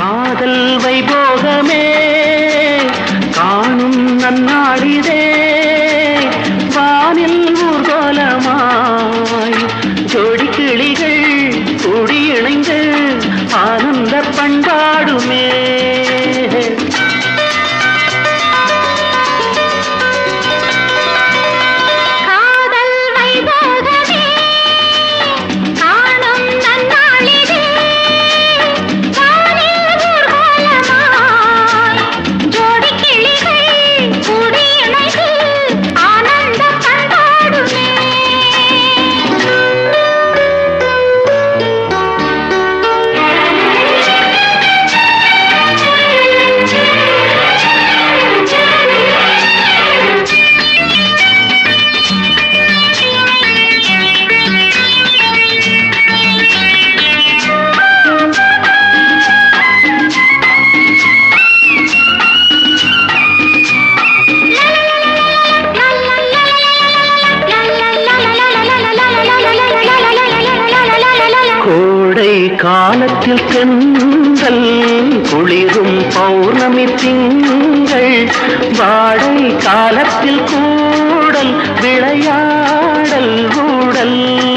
காதல் வைபோகமே காணும் நன்னாளிதே வானில் ஊர்கோலமாய் ஜோடி கிளிகள் குடியிணைந்து ஆனந்த பண்பாடுமே. காலத்தில் செந்தல் குளிரும் பௌர்ணமி திங்கள் வாடை காலத்தில் கூடல் விளையாடல் ஊடல்.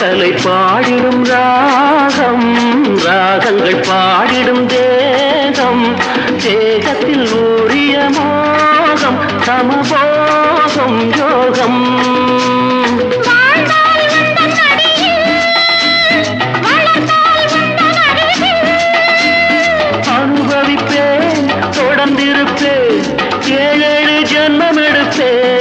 கலை பாடிடும் ராகம் ராகங்கள் பாடிடும் தேகம். தேகத்தில் ஊறிய மோகம் சமபோகம் யோகம். அனுபவிப்பேன் தொடர்ந்திருப்பேன் ஏழேழு ஜென்மம் எடுப்பேன்.